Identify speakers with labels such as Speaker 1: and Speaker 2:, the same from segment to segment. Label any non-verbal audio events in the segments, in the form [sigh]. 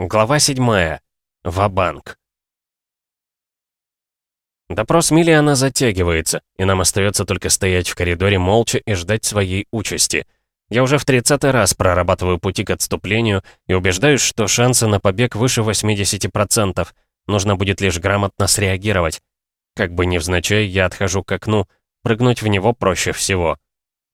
Speaker 1: Глава 7. Ва-банк. Допрос Миллиана затягивается, и нам остается только стоять в коридоре молча и ждать своей участи. Я уже в 30 раз прорабатываю пути к отступлению и убеждаюсь, что шансы на побег выше 80%. Нужно будет лишь грамотно среагировать. Как бы невзначай, я отхожу к окну. Прыгнуть в него проще всего.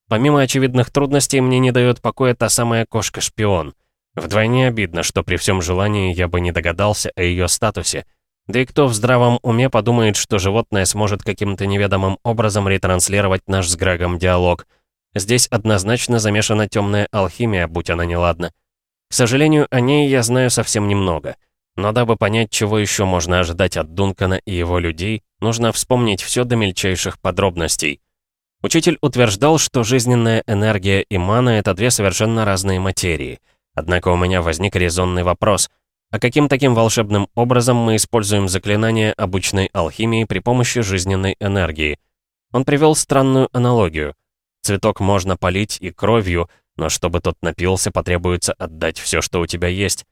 Speaker 1: Помимо очевидных трудностей, мне не дает покоя та самая кошка-шпион — Вдвойне обидно, что при всем желании я бы не догадался о ее статусе. Да и кто в здравом уме подумает, что животное сможет каким-то неведомым образом ретранслировать наш с Грегом диалог. Здесь однозначно замешана темная алхимия, будь она неладна. К сожалению, о ней я знаю совсем немного. Но дабы понять, чего еще можно ожидать от Дункана и его людей, нужно вспомнить все до мельчайших подробностей. Учитель утверждал, что жизненная энергия и мана — это две совершенно разные материи — Однако у меня возник резонный вопрос. А каким таким волшебным образом мы используем заклинание обычной алхимии при помощи жизненной энергии? Он привел странную аналогию. Цветок можно полить и кровью, но чтобы тот напился, потребуется отдать все, что у тебя есть.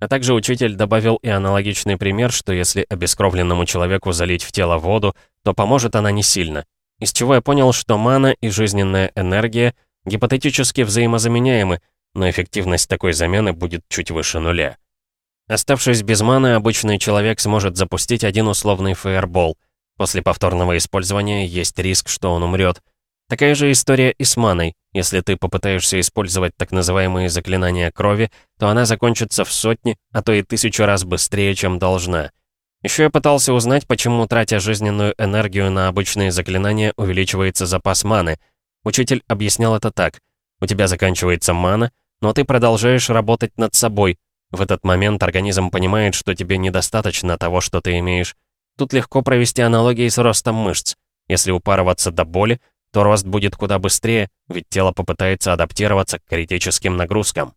Speaker 1: А также учитель добавил и аналогичный пример, что если обескровленному человеку залить в тело воду, то поможет она не сильно. Из чего я понял, что мана и жизненная энергия гипотетически взаимозаменяемы, но эффективность такой замены будет чуть выше нуля. Оставшись без маны, обычный человек сможет запустить один условный фаербол. После повторного использования есть риск, что он умрет. Такая же история и с маной. Если ты попытаешься использовать так называемые заклинания крови, то она закончится в сотни, а то и тысячу раз быстрее, чем должна. Еще я пытался узнать, почему, тратя жизненную энергию на обычные заклинания, увеличивается запас маны. Учитель объяснял это так. У тебя заканчивается мана, но ты продолжаешь работать над собой. В этот момент организм понимает, что тебе недостаточно того, что ты имеешь. Тут легко провести аналогии с ростом мышц. Если упарываться до боли, то рост будет куда быстрее, ведь тело попытается адаптироваться к критическим нагрузкам.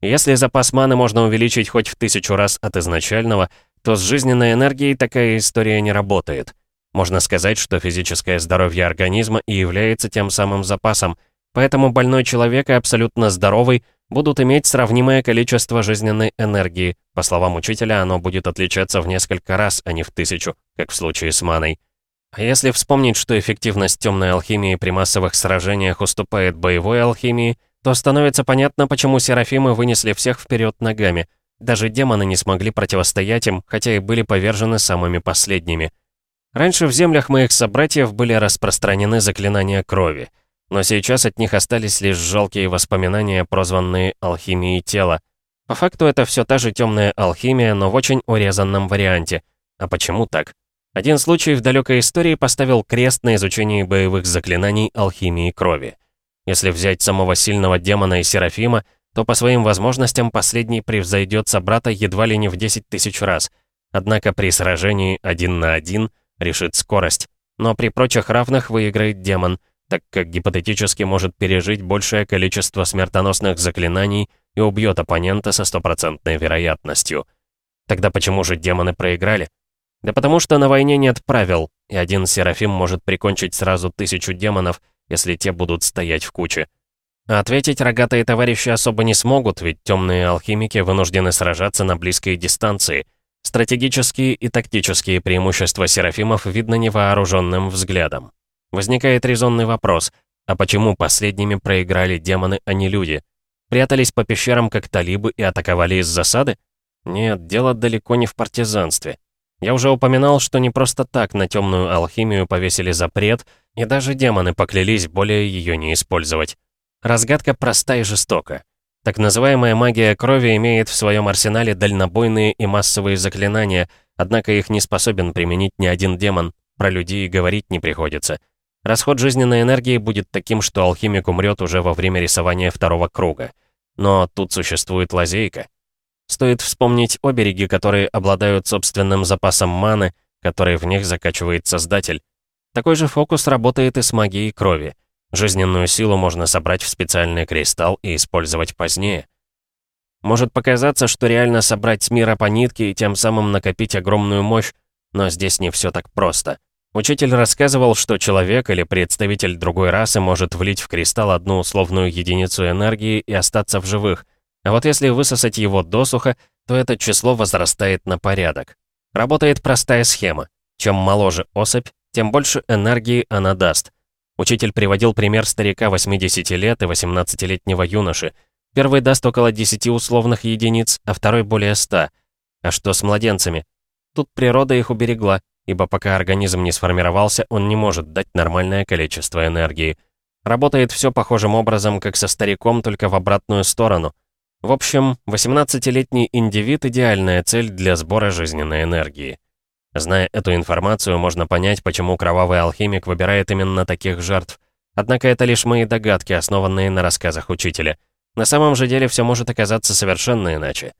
Speaker 1: Если запас маны можно увеличить хоть в тысячу раз от изначального, то с жизненной энергией такая история не работает. Можно сказать, что физическое здоровье организма и является тем самым запасом, поэтому больной человек и абсолютно здоровый будут иметь сравнимое количество жизненной энергии. По словам учителя, оно будет отличаться в несколько раз, а не в тысячу, как в случае с маной. А если вспомнить, что эффективность темной алхимии при массовых сражениях уступает боевой алхимии, то становится понятно, почему серафимы вынесли всех вперед ногами. Даже демоны не смогли противостоять им, хотя и были повержены самыми последними. Раньше в землях моих собратьев были распространены заклинания крови — но сейчас от них остались лишь жалкие воспоминания, прозванные алхимией тела. По факту это все та же темная алхимия, но в очень урезанном варианте. А почему так? Один случай в далекой истории поставил крест на изучении боевых заклинаний алхимии крови. Если взять самого сильного демона и Серафима, то по своим возможностям последний превзойдет собрата едва ли не в 10 тысяч раз. Однако при сражении один на один решит скорость. Но при прочих равных выиграет демон — так как гипотетически может пережить большее количество смертоносных заклинаний и убьет оппонента со стопроцентной вероятностью. Тогда почему же демоны проиграли? Да потому что на войне нет правил, и один Серафим может прикончить сразу тысячу демонов, если те будут стоять в куче. А ответить рогатые товарищи особо не смогут, ведь темные алхимики вынуждены сражаться на близкой дистанции. Стратегические и тактические преимущества Серафимов видно невооруженным взглядом. Возникает резонный вопрос, а почему последними проиграли демоны, а не люди? Прятались по пещерам как талибы и атаковали из засады? Нет, дело далеко не в партизанстве. Я уже упоминал, что не просто так на темную алхимию повесили запрет, и даже демоны поклялись более ее не использовать. Разгадка проста и жестока. Так называемая магия крови имеет в своем арсенале дальнобойные и массовые заклинания, однако их не способен применить ни один демон, про людей говорить не приходится. Расход жизненной энергии будет таким, что алхимик умрет уже во время рисования второго круга. Но тут существует лазейка. Стоит вспомнить обереги, которые обладают собственным запасом маны, который в них закачивает Создатель. Такой же фокус работает и с магией крови. Жизненную силу можно собрать в специальный кристалл и использовать позднее. Может показаться, что реально собрать с мира по нитке и тем самым накопить огромную мощь, но здесь не все так просто. Учитель рассказывал, что человек или представитель другой расы может влить в кристалл одну условную единицу энергии и остаться в живых. А вот если высосать его досуха, то это число возрастает на порядок. Работает простая схема. Чем моложе особь, тем больше энергии она даст. Учитель приводил пример старика 80 лет и 18-летнего юноши. Первый даст около 10 условных единиц, а второй более 100. А что с младенцами? Тут природа их уберегла, ибо пока организм не сформировался, он не может дать нормальное количество энергии. Работает все похожим образом, как со стариком, только в обратную сторону. В общем, 18-летний индивид — идеальная цель для сбора жизненной энергии. Зная эту информацию, можно понять, почему кровавый алхимик выбирает именно таких жертв. Однако это лишь мои догадки, основанные на рассказах учителя. На самом же деле все может оказаться совершенно иначе.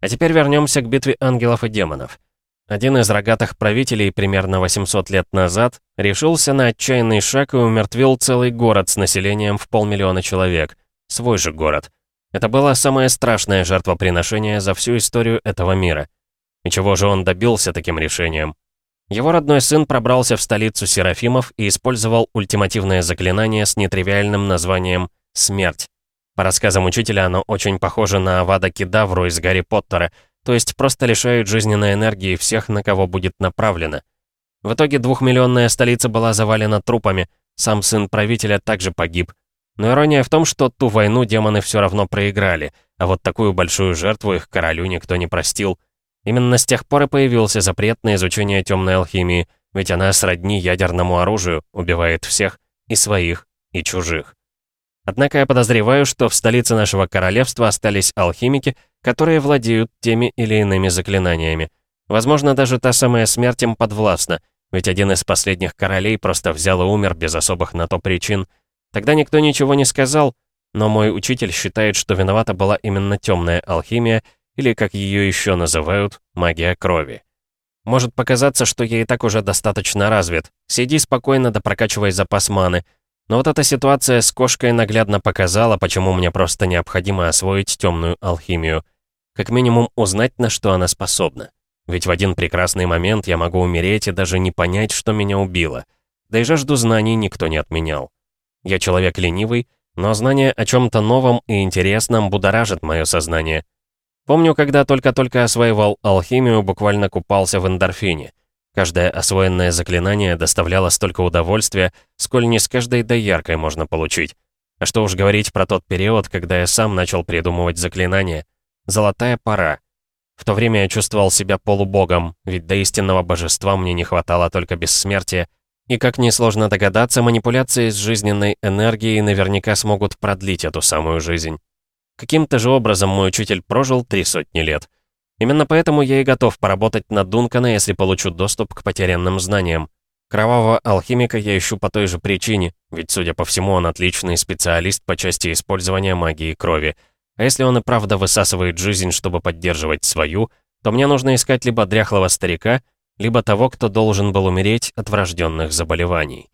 Speaker 1: А теперь вернемся к битве ангелов и демонов. Один из рогатых правителей примерно 800 лет назад решился на отчаянный шаг и умертвил целый город с населением в полмиллиона человек. Свой же город. Это было самое страшное жертвоприношение за всю историю этого мира. И чего же он добился таким решением? Его родной сын пробрался в столицу Серафимов и использовал ультимативное заклинание с нетривиальным названием «Смерть». По рассказам учителя, оно очень похоже на Авада Кедавру из Гарри Поттера — то есть просто лишают жизненной энергии всех, на кого будет направлено. В итоге двухмиллионная столица была завалена трупами, сам сын правителя также погиб. Но ирония в том, что ту войну демоны все равно проиграли, а вот такую большую жертву их королю никто не простил. Именно с тех пор и появился запрет на изучение темной алхимии, ведь она сродни ядерному оружию, убивает всех, и своих, и чужих. Однако я подозреваю, что в столице нашего королевства остались алхимики, которые владеют теми или иными заклинаниями. Возможно, даже та самая смерть им подвластна, ведь один из последних королей просто взял и умер без особых на то причин. Тогда никто ничего не сказал, но мой учитель считает, что виновата была именно темная алхимия, или, как ее еще называют, магия крови. Может показаться, что я и так уже достаточно развит. Сиди спокойно да прокачивай запас маны — но вот эта ситуация с кошкой наглядно показала, почему мне просто необходимо освоить темную алхимию. Как минимум узнать, на что она способна. Ведь в один прекрасный момент я могу умереть и даже не понять, что меня убило. Да и жажду знаний никто не отменял. Я человек ленивый, но знание о чем-то новом и интересном будоражит мое сознание. Помню, когда только-только осваивал алхимию, буквально купался в эндорфине. Каждое освоенное заклинание доставляло столько удовольствия, сколь не с каждой дояркой можно получить. А что уж говорить про тот период, когда я сам начал придумывать заклинания. Золотая пора. В то время я чувствовал себя полубогом, ведь до истинного божества мне не хватало только бессмертия, и, как несложно догадаться, манипуляции с жизненной энергией наверняка смогут продлить эту самую жизнь. Каким-то же образом мой учитель прожил три сотни лет — Именно поэтому я и готов поработать на Дункана, если получу доступ к потерянным знаниям. Кровавого алхимика я ищу по той же причине, ведь, судя по всему, он отличный специалист по части использования магии крови. А если он и правда высасывает жизнь, чтобы поддерживать свою, то мне нужно искать либо дряхлого старика, либо того, кто должен был умереть от врожденных заболеваний.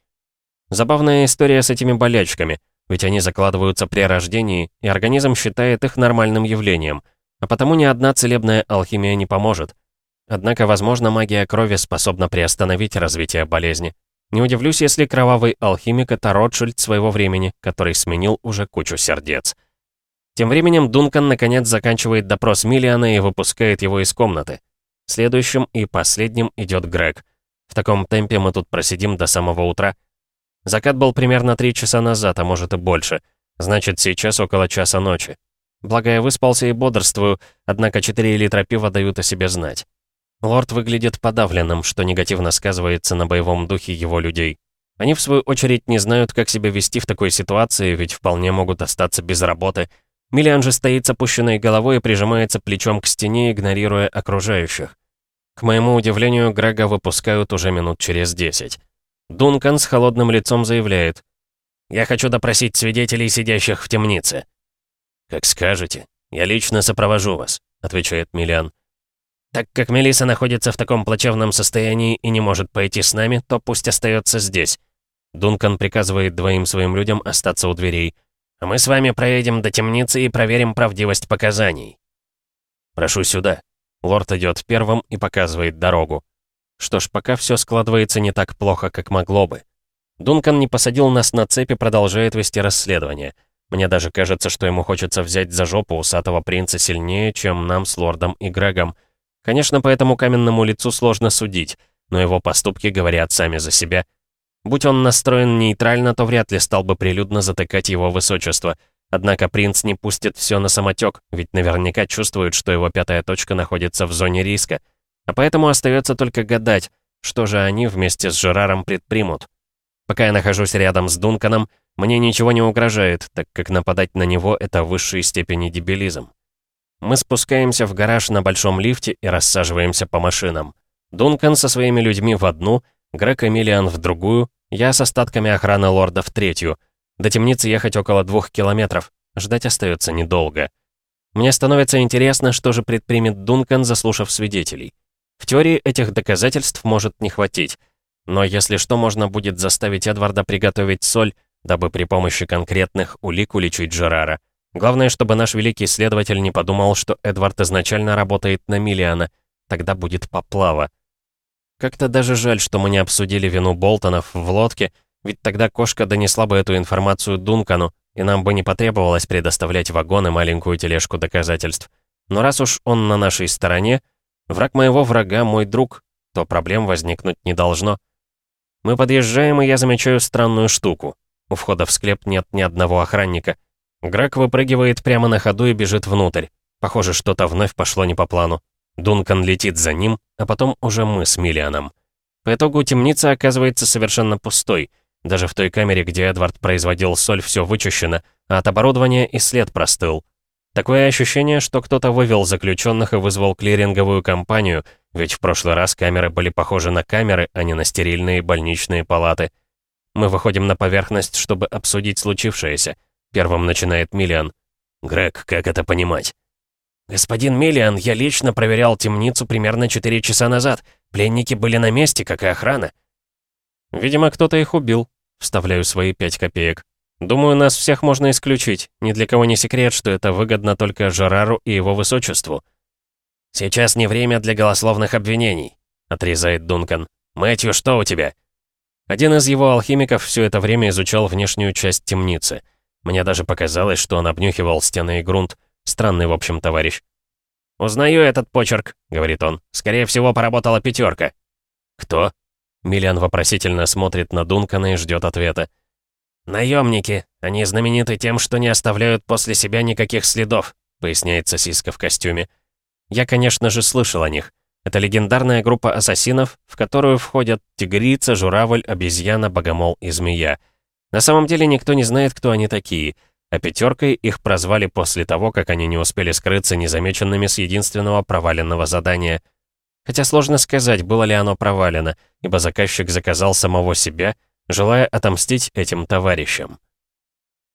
Speaker 1: Забавная история с этими болячками, ведь они закладываются при рождении, и организм считает их нормальным явлением — а потому ни одна целебная алхимия не поможет. Однако, возможно, магия крови способна приостановить развитие болезни. Не удивлюсь, если кровавый алхимик — это Ротшильд своего времени, который сменил уже кучу сердец. Тем временем Дункан наконец заканчивает допрос Миллиана и выпускает его из комнаты. Следующим и последним идет Грег. В таком темпе мы тут просидим до самого утра. Закат был примерно три часа назад, а может и больше. Значит, сейчас около часа ночи. Благо я выспался и бодрствую, однако 4 литра пива дают о себе знать. Лорд выглядит подавленным, что негативно сказывается на боевом духе его людей. Они, в свою очередь, не знают, как себя вести в такой ситуации, ведь вполне могут остаться без работы. Миллиан же стоит с опущенной головой и прижимается плечом к стене, игнорируя окружающих. К моему удивлению, Грега выпускают уже минут через 10. Дункан с холодным лицом заявляет. «Я хочу допросить свидетелей, сидящих в темнице». «Как скажете. Я лично сопровожу вас», — отвечает Миллиан. «Так как Мелиса находится в таком плачевном состоянии и не может пойти с нами, то пусть остается здесь». Дункан приказывает двоим своим людям остаться у дверей. «А мы с вами проедем до темницы и проверим правдивость показаний». «Прошу сюда». Лорд идет первым и показывает дорогу. Что ж, пока все складывается не так плохо, как могло бы. Дункан не посадил нас на цепи, продолжает вести расследование. Мне даже кажется, что ему хочется взять за жопу усатого принца сильнее, чем нам с лордом и Грегом. Конечно, по этому каменному лицу сложно судить, но его поступки говорят сами за себя. Будь он настроен нейтрально, то вряд ли стал бы прилюдно затыкать его высочество. Однако принц не пустит все на самотек, ведь наверняка чувствует, что его пятая точка находится в зоне риска. А поэтому остается только гадать, что же они вместе с Жераром предпримут. Пока я нахожусь рядом с Дунканом, мне ничего не угрожает, так как нападать на него — это высшей степени дебилизм. Мы спускаемся в гараж на большом лифте и рассаживаемся по машинам. Дункан со своими людьми в одну, Грег и Миллиан в другую, я с остатками охраны лорда в третью. До темницы ехать около двух километров. Ждать остается недолго. Мне становится интересно, что же предпримет Дункан, заслушав свидетелей. В теории этих доказательств может не хватить. Но если что, можно будет заставить Эдварда приготовить соль, дабы при помощи конкретных улик уличить Жерара. Главное, чтобы наш великий следователь не подумал, что Эдвард изначально работает на Миллиана. Тогда будет поплава. Как-то даже жаль, что мы не обсудили вину Болтонов в лодке, ведь тогда кошка донесла бы эту информацию Дункану, и нам бы не потребовалось предоставлять вагон и маленькую тележку доказательств. Но раз уж он на нашей стороне, враг моего врага мой друг, то проблем возникнуть не должно. Мы подъезжаем, и я замечаю странную штуку. У входа в склеп нет ни одного охранника. Грак выпрыгивает прямо на ходу и бежит внутрь. Похоже, что-то вновь пошло не по плану. Дункан летит за ним, а потом уже мы с Миллианом. По итогу темница оказывается совершенно пустой. Даже в той камере, где Эдвард производил соль, все вычищено, а от оборудования и след простыл. Такое ощущение, что кто-то вывел заключенных и вызвал клиринговую компанию, ведь в прошлый раз камеры были похожи на камеры, а не на стерильные больничные палаты. Мы выходим на поверхность, чтобы обсудить случившееся. Первым начинает Миллиан. «Грег, как это понимать?» «Господин Миллиан, я лично проверял темницу примерно 4 часа назад. Пленники были на месте, как и охрана». «Видимо, кто-то их убил», — вставляю свои пять копеек. «Думаю, нас всех можно исключить. Ни для кого не секрет, что это выгодно только Жерару и его высочеству». «Сейчас не время для голословных обвинений», — отрезает Дункан. «Мэтью, что у тебя?» Один из его алхимиков все это время изучал внешнюю часть темницы. Мне даже показалось, что он обнюхивал стены и грунт. Странный, в общем, товарищ. «Узнаю этот почерк», — говорит он. «Скорее всего, поработала пятерка». «Кто?» Миллиан вопросительно смотрит на Дункана и ждет ответа. «Наемники. Они знамениты тем, что не оставляют после себя никаких следов», — поясняет сосиска в костюме. «Я, конечно же, слышал о них. Это легендарная группа ассасинов, в которую входят тигрица, журавль, обезьяна, богомол и змея. На самом деле никто не знает, кто они такие — а пятеркой их прозвали после того, как они не успели скрыться незамеченными с единственного проваленного задания. Хотя сложно сказать, было ли оно провалено, ибо заказчик заказал самого себя, желая отомстить этим товарищам.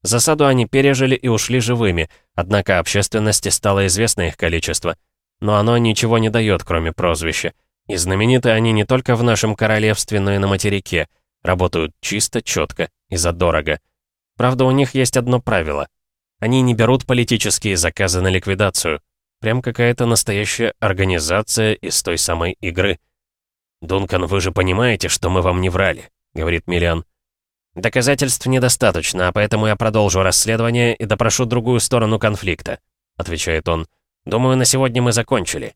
Speaker 1: Засаду они пережили и ушли живыми, однако общественности стало известно их количество. Но оно ничего не дает, кроме прозвища. И знамениты они не только в нашем королевстве, но и на материке. Работают чисто, четко и задорого. Правда, у них есть одно правило. Они не берут политические заказы на ликвидацию. Прям какая-то настоящая организация из той самой игры. «Дункан, вы же понимаете, что мы вам не врали», — говорит Миллиан. «Доказательств недостаточно, а поэтому я продолжу расследование и допрошу другую сторону конфликта», — отвечает он. «Думаю, на сегодня мы закончили».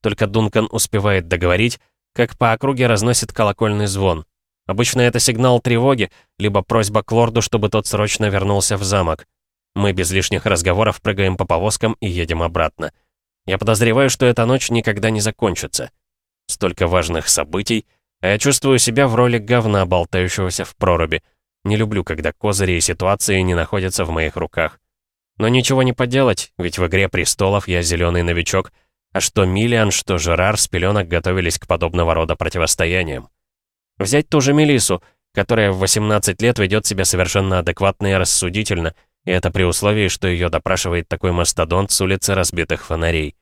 Speaker 1: Только Дункан успевает договорить, как по округе разносит колокольный звон. Обычно это сигнал тревоги, либо просьба к лорду, чтобы тот срочно вернулся в замок. Мы без лишних разговоров прыгаем по повозкам и едем обратно. Я подозреваю, что эта ночь никогда не закончится. Столько важных событий, а я чувствую себя в роли говна, болтающегося в проруби. Не люблю, когда козыри и ситуации не находятся в моих руках. Но ничего не поделать, ведь в «Игре престолов» я зеленый новичок, а что Миллиан, что Жерар с пеленок готовились к подобного рода противостояниям. Взять ту же Мелису, которая в 18 лет ведет себя совершенно адекватно и рассудительно, и это при условии, что ее допрашивает такой мастодонт с улицы разбитых фонарей.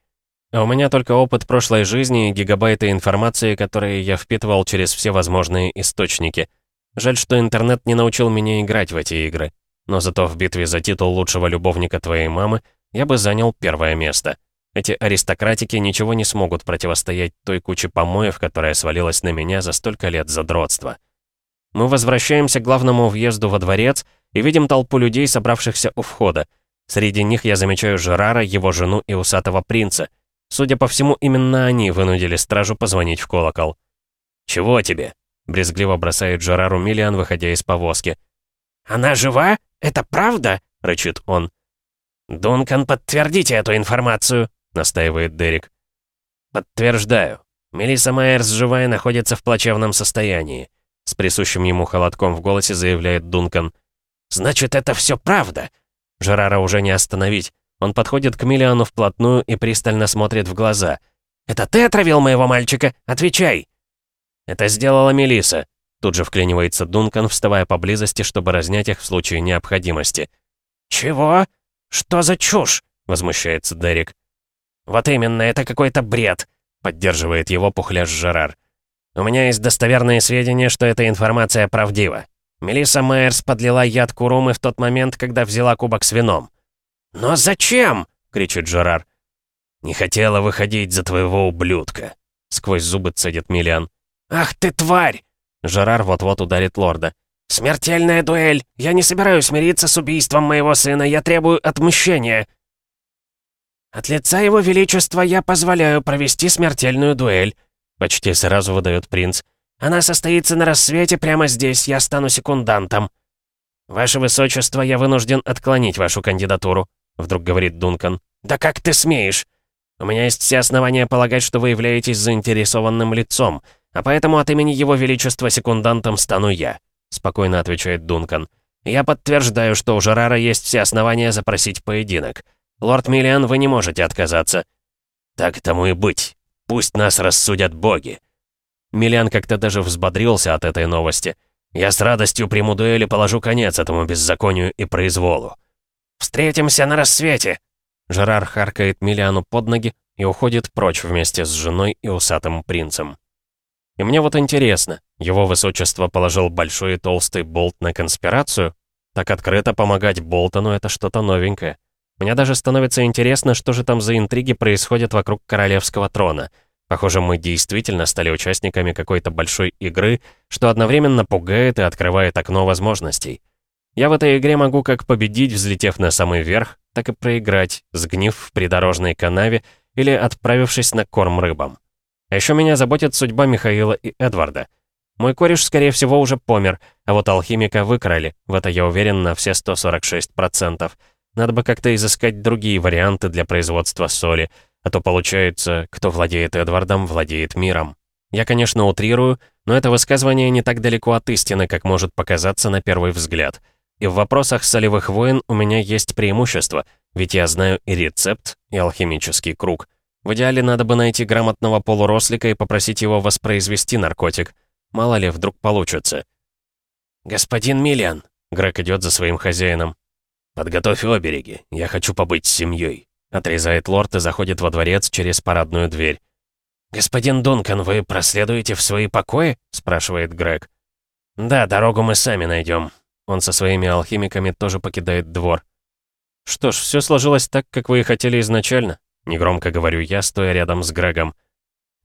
Speaker 1: А у меня только опыт прошлой жизни и гигабайты информации, которые я впитывал через все возможные источники. Жаль, что интернет не научил меня играть в эти игры. Но зато в битве за титул лучшего любовника твоей мамы я бы занял первое место. Эти аристократики ничего не смогут противостоять той куче помоев, которая свалилась на меня за столько лет задротства. Мы возвращаемся к главному въезду во дворец, и видим толпу людей, собравшихся у входа. Среди них я замечаю Жерара, его жену и усатого принца. Судя по всему, именно они вынудили стражу позвонить в колокол. «Чего тебе?» — брезгливо бросает Жерару Миллиан, выходя из повозки.
Speaker 2: «Она жива? Это правда?»
Speaker 1: — рычит он.
Speaker 2: «Дункан, подтвердите эту информацию», — настаивает Дерек.
Speaker 1: «Подтверждаю. Мелисса Майерс жива и находится в плачевном состоянии», — с присущим ему холодком в голосе заявляет Дункан.
Speaker 2: «Значит, это все правда?»
Speaker 1: Жерара уже не остановить. Он подходит к Миллиану вплотную и пристально смотрит в глаза.
Speaker 2: «Это ты отравил моего мальчика? Отвечай!»
Speaker 1: «Это сделала Мелиса. Тут же вклинивается Дункан, вставая поблизости, чтобы разнять их в случае необходимости.
Speaker 2: «Чего? Что за чушь?» — возмущается Дерек. «Вот именно, это какой-то бред», — поддерживает его пухляж Жерар. «У меня есть достоверные сведения, что эта информация правдива. Мелисса Майерс подлила яд Курумы в тот момент, когда взяла кубок с вином». «Но зачем?» — кричит Жерар.
Speaker 1: «Не хотела выходить за твоего ублюдка», — сквозь зубы цедит Миллиан.
Speaker 2: «Ах ты, тварь!»
Speaker 1: Жерар вот-вот ударит лорда.
Speaker 2: «Смертельная дуэль! Я не собираюсь мириться с убийством моего сына, я требую отмщения!» «От лица его величества я позволяю провести смертельную дуэль», почти сразу выдает принц. «Она состоится на рассвете прямо здесь, я стану секундантом».
Speaker 1: «Ваше высочество, я вынужден отклонить вашу кандидатуру», вдруг говорит Дункан.
Speaker 2: «Да как ты смеешь?»
Speaker 1: «У меня есть все основания полагать, что вы являетесь заинтересованным лицом. «А поэтому от имени Его Величества секундантом стану я», — спокойно отвечает Дункан. «Я подтверждаю, что у Жерара есть все основания запросить поединок. Лорд Миллиан, вы не можете отказаться».
Speaker 2: «Так тому и быть. Пусть нас рассудят боги».
Speaker 1: Миллиан как-то даже взбодрился от этой новости. «Я с радостью приму дуэль и положу конец этому беззаконию и произволу».
Speaker 2: «Встретимся на рассвете!»
Speaker 1: Жерар харкает Миллиану под ноги и уходит прочь вместе с женой и усатым принцем. И мне вот интересно, его высочество положил большой и толстый болт на конспирацию? Так открыто помогать Болтону — это что-то новенькое. Мне даже становится интересно, что же там за интриги происходят вокруг королевского трона. Похоже, мы действительно стали участниками какой-то большой игры, что одновременно пугает и открывает окно возможностей. Я в этой игре могу как победить, взлетев на самый верх, так и проиграть, сгнив в придорожной канаве или отправившись на корм рыбам. А еще меня заботит судьба Михаила и Эдварда. Мой кореш, скорее всего, уже помер, а вот алхимика выкрали, в это я уверен на все 146%. Надо бы как-то изыскать другие варианты для производства соли, а то получается, кто владеет Эдвардом, владеет миром. Я, конечно, утрирую, но это высказывание не так далеко от истины, как может показаться на первый взгляд. И в вопросах солевых войн у меня есть преимущество, ведь я знаю и рецепт, и алхимический круг. В идеале надо бы найти грамотного полурослика и попросить его воспроизвести наркотик. Мало ли, вдруг получится.
Speaker 2: «Господин Миллиан!»
Speaker 1: — Грег идет за своим хозяином.
Speaker 2: «Подготовь обереги, я хочу побыть с семьей», —
Speaker 1: отрезает лорд и заходит во дворец через парадную дверь.
Speaker 2: «Господин Дункан, вы проследуете в свои покои?» — спрашивает Грег. «Да, дорогу мы сами найдем.
Speaker 1: Он со своими алхимиками тоже покидает двор. «Что ж, все сложилось так, как вы и хотели изначально. Негромко говорю я, стоя рядом с Грегом.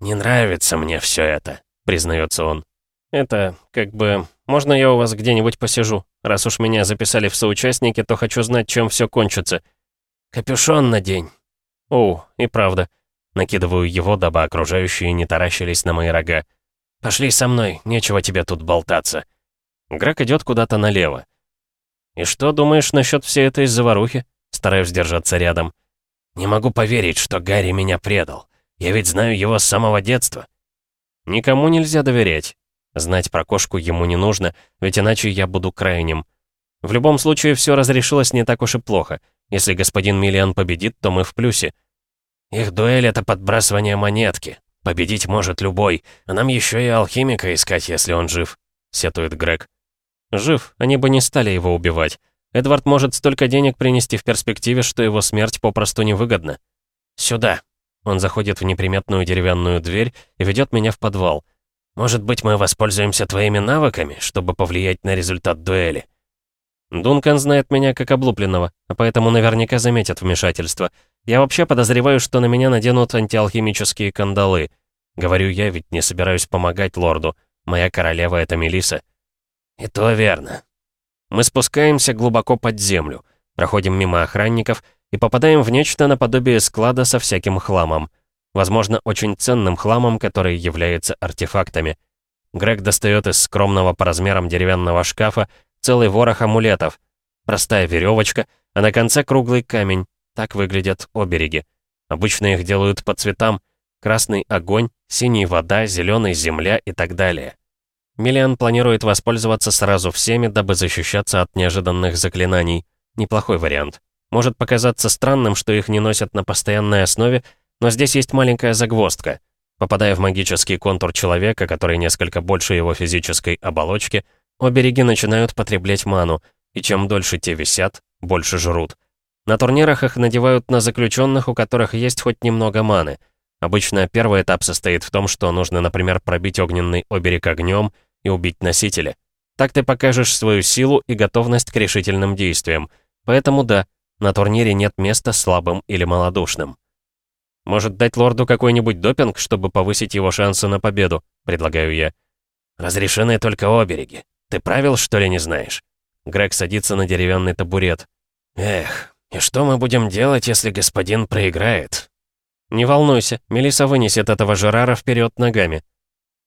Speaker 2: «Не нравится мне все это», — признается он.
Speaker 1: «Это, как бы, можно я у вас где-нибудь посижу? Раз уж меня записали в соучастники, то хочу знать, чем все кончится».
Speaker 2: «Капюшон на день».
Speaker 1: «О, и правда». Накидываю его, дабы окружающие не таращились на мои рога.
Speaker 2: «Пошли со мной, нечего тебе тут болтаться».
Speaker 1: Грак идет куда-то налево. «И что думаешь насчет всей этой заварухи?» Стараюсь держаться рядом.
Speaker 2: Не могу поверить, что Гарри меня предал. Я ведь знаю его с самого детства.
Speaker 1: Никому нельзя доверять. Знать про кошку ему не нужно, ведь иначе я буду крайним. В любом случае, все разрешилось не так уж и плохо. Если господин Миллиан победит, то мы в плюсе.
Speaker 2: Их дуэль — это подбрасывание монетки. Победить может любой, а нам еще и алхимика искать, если он жив», — сетует Грег.
Speaker 1: «Жив, они бы не стали его убивать. Эдвард может столько денег принести в перспективе, что его смерть попросту невыгодна.
Speaker 2: «Сюда!»
Speaker 1: Он заходит в неприметную деревянную дверь и ведет меня в подвал.
Speaker 2: «Может быть, мы воспользуемся твоими навыками, чтобы повлиять на результат дуэли?»
Speaker 1: Дункан знает меня как облупленного, а поэтому наверняка заметит вмешательство. Я вообще подозреваю, что на меня наденут антиалхимические кандалы. Говорю я, ведь не собираюсь помогать лорду. Моя королева — это Мелиса.
Speaker 2: «И то верно.
Speaker 1: Мы спускаемся глубоко под землю, проходим мимо охранников и попадаем в нечто наподобие склада со всяким хламом. Возможно, очень ценным хламом, который является артефактами. Грег достает из скромного по размерам деревянного шкафа целый ворох амулетов. Простая веревочка, а на конце круглый камень. Так выглядят обереги. Обычно их делают по цветам. Красный огонь, синий вода, зеленый земля и так далее. Миллиан планирует воспользоваться сразу всеми, дабы защищаться от неожиданных заклинаний. Неплохой вариант. Может показаться странным, что их не носят на постоянной основе, но здесь есть маленькая загвоздка. Попадая в магический контур человека, который несколько больше его физической оболочки, обереги начинают потреблять ману, и чем дольше те висят, больше жрут. На турнирах их надевают на заключенных, у которых есть хоть немного маны. Обычно первый этап состоит в том, что нужно, например, пробить огненный оберег огнем и убить носителя. Так ты покажешь свою силу и готовность к решительным действиям. Поэтому да, на турнире нет места слабым или малодушным. Может, дать лорду какой-нибудь допинг, чтобы повысить его шансы на победу, предлагаю я. Разрешены только обереги. Ты правил, что ли, не знаешь? Грег садится на деревянный табурет. Эх, и что мы будем делать, если господин проиграет? Не волнуйся, Мелиса вынесет этого Жерара вперед ногами.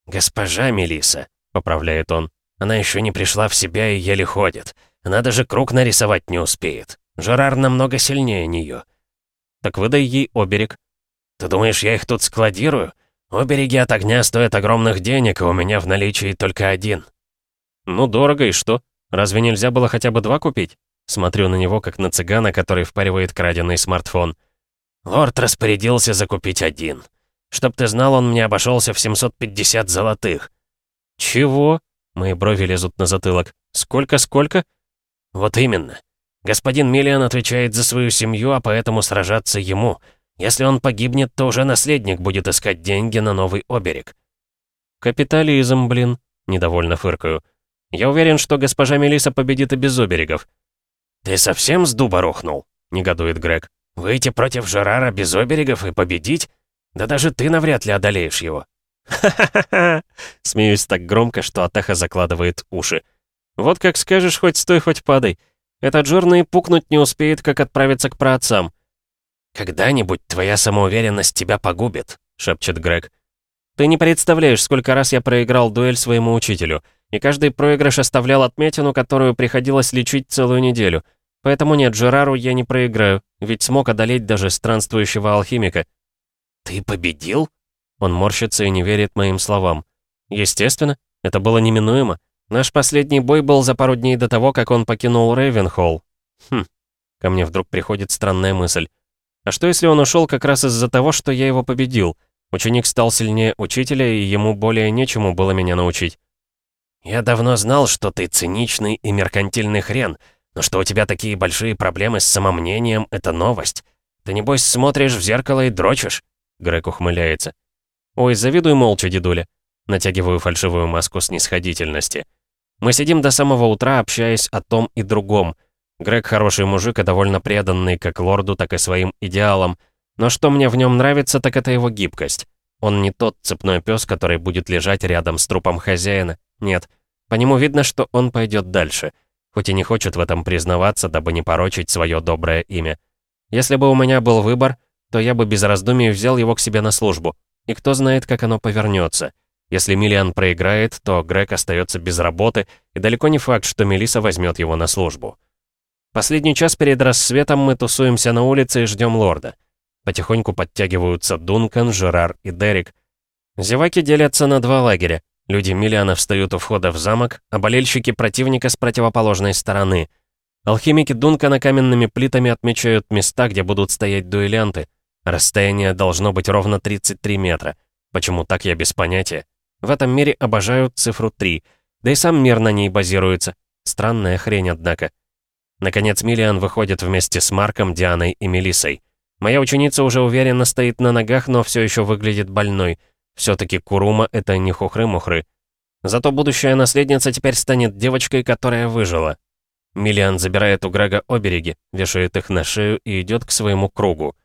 Speaker 1: Госпожа Мелиса, поправляет он. Она еще не пришла в себя и еле ходит. Она даже круг нарисовать не успеет. Жерар намного сильнее нее. Так выдай ей оберег. Ты думаешь, я их тут складирую? Обереги от огня стоят огромных денег, а у меня в наличии только один. Ну, дорого, и что? Разве нельзя было хотя бы два купить? Смотрю на него, как на цыгана, который впаривает краденый смартфон. Лорд распорядился закупить один. Чтоб ты знал, он мне обошелся в 750 золотых. Чего? Мои брови лезут на затылок. Сколько-сколько? Вот именно. Господин Миллиан отвечает за свою семью, а поэтому сражаться ему. Если он погибнет, то уже наследник будет искать деньги на новый оберег. Капитализм, блин, недовольно фыркаю. Я уверен, что госпожа Мелиса победит и без оберегов. Ты совсем с дуба рухнул? негодует Грег. Выйти против Жерара без оберегов и победить? Да даже ты навряд ли одолеешь его. Ха-ха-ха! [laughs] Смеюсь так громко, что Атаха закладывает уши. Вот как скажешь, хоть стой, хоть падай. Этот жирный пукнуть не успеет, как отправиться к праотцам. «Когда-нибудь твоя самоуверенность тебя погубит», — шепчет Грег. «Ты не представляешь, сколько раз я проиграл дуэль своему учителю, и каждый проигрыш оставлял отметину, которую приходилось лечить целую неделю. Поэтому нет, Жерару я не проиграю, ведь смог одолеть даже странствующего алхимика». «Ты победил?» Он морщится и не верит моим словам. «Естественно, это было неминуемо. Наш последний бой был за пару дней до того, как он покинул Рейвенхолл. Хм, ко мне вдруг приходит странная мысль. А что если он ушел как раз из-за того, что я его победил? Ученик стал сильнее учителя, и ему более нечему было меня научить. «Я давно знал, что ты циничный и меркантильный хрен, но что у тебя такие большие проблемы с самомнением — это новость. Ты, небось, смотришь в зеркало и дрочишь?» Грег ухмыляется. «Ой, завидуй молча, дедуля». Натягиваю фальшивую маску снисходительности. Мы сидим до самого утра, общаясь о том и другом. Грег хороший мужик и довольно преданный как лорду, так и своим идеалам. Но что мне в нем нравится, так это его гибкость. Он не тот цепной пес, который будет лежать рядом с трупом хозяина. Нет. По нему видно, что он пойдет дальше. Хоть и не хочет в этом признаваться, дабы не порочить свое доброе имя. Если бы у меня был выбор, то я бы без раздумий взял его к себе на службу. И кто знает, как оно повернется. Если Миллиан проиграет, то Грег остается без работы, и далеко не факт, что Мелиса возьмет его на службу. Последний час перед рассветом мы тусуемся на улице и ждем лорда. Потихоньку подтягиваются Дункан, Жерар и Дерек. Зеваки делятся на два лагеря. Люди Миллиана встают у входа в замок, а болельщики противника с противоположной стороны. Алхимики Дункана каменными плитами отмечают места, где будут стоять дуэлянты. Расстояние должно быть ровно 33 метра. Почему так, я без понятия. В этом мире обожают цифру 3, да и сам мир на ней базируется. Странная хрень, однако. Наконец Миллиан выходит вместе с Марком, Дианой и Мелиссой. Моя ученица уже уверенно стоит на ногах, но все еще выглядит больной. Все-таки Курума — это не хухры-мухры. Зато будущая наследница теперь станет девочкой, которая выжила. Миллиан забирает у Грега обереги, вешает их на шею и идет к своему кругу.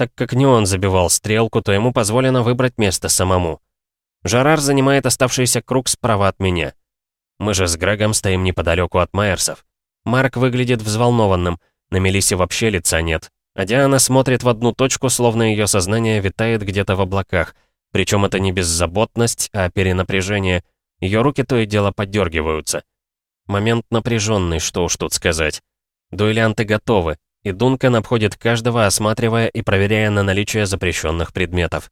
Speaker 1: Так как не он забивал стрелку, то ему позволено выбрать место самому. Жарар занимает оставшийся круг справа от меня. Мы же с Грегом стоим неподалеку от Майерсов. Марк выглядит взволнованным, на Мелиссе вообще лица нет. А Диана смотрит в одну точку, словно ее сознание витает где-то в облаках. Причем это не беззаботность, а перенапряжение. Ее руки то и дело поддергиваются. Момент напряженный, что уж тут сказать. Дуэлянты готовы, и Дункан обходит каждого, осматривая и проверяя на наличие запрещенных предметов.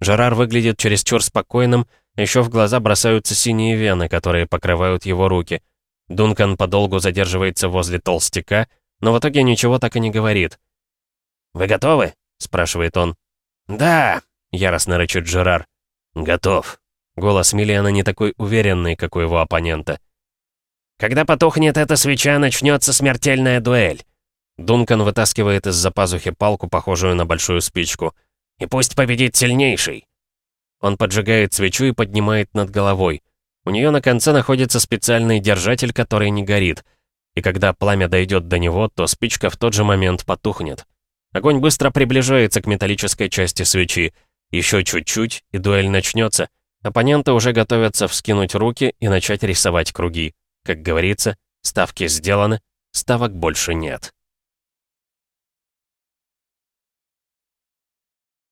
Speaker 1: Жерар выглядит чересчур спокойным, еще в глаза бросаются синие вены, которые покрывают его руки. Дункан подолгу задерживается возле толстяка, но в итоге ничего так и не говорит.
Speaker 2: «Вы готовы?» — спрашивает он.
Speaker 1: «Да!» — яростно рычит Жерар.
Speaker 2: «Готов».
Speaker 1: Голос Миллиана не такой уверенный, как у его оппонента.
Speaker 2: «Когда потухнет эта свеча, начнется смертельная дуэль».
Speaker 1: Дункан вытаскивает из-за пазухи палку, похожую на большую спичку.
Speaker 2: «И пусть победит сильнейший!»
Speaker 1: Он поджигает свечу и поднимает над головой. У нее на конце находится специальный держатель, который не горит. И когда пламя дойдет до него, то спичка в тот же момент потухнет. Огонь быстро приближается к металлической части свечи. Еще чуть-чуть, и дуэль начнется. Оппоненты уже готовятся вскинуть руки и начать рисовать круги. Как говорится, ставки сделаны, ставок больше нет.